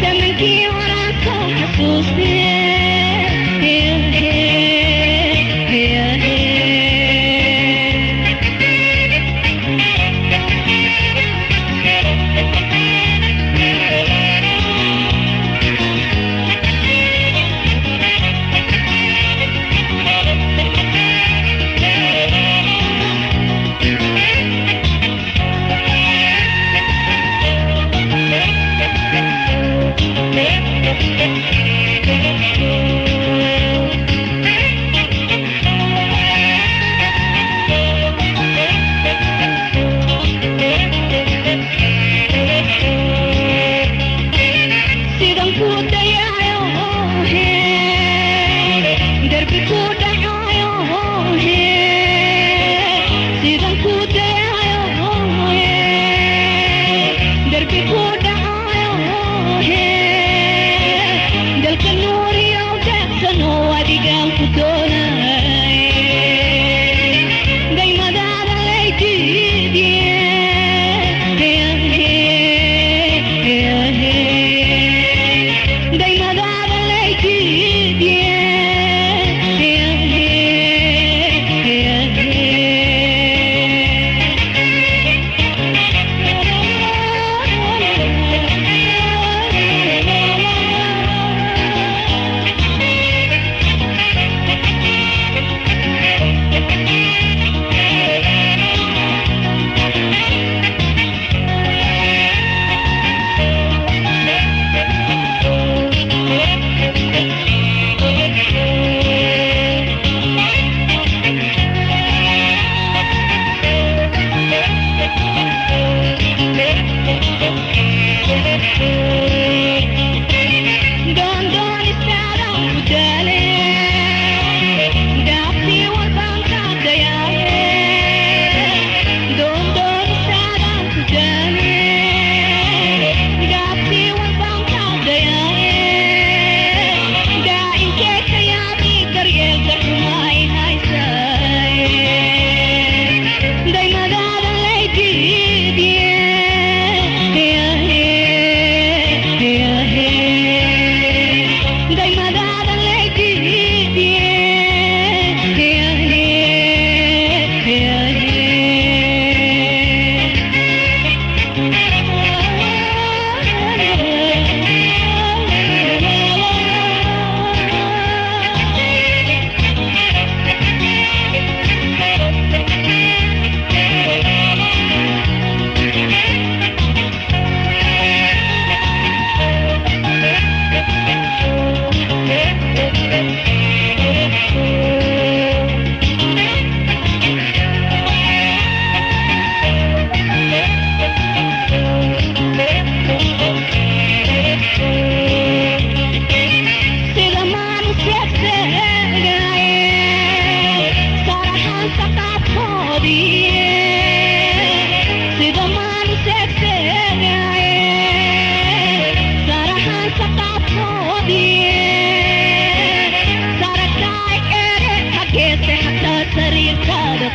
Sarakaay ere hageese hataa sariirtaada taale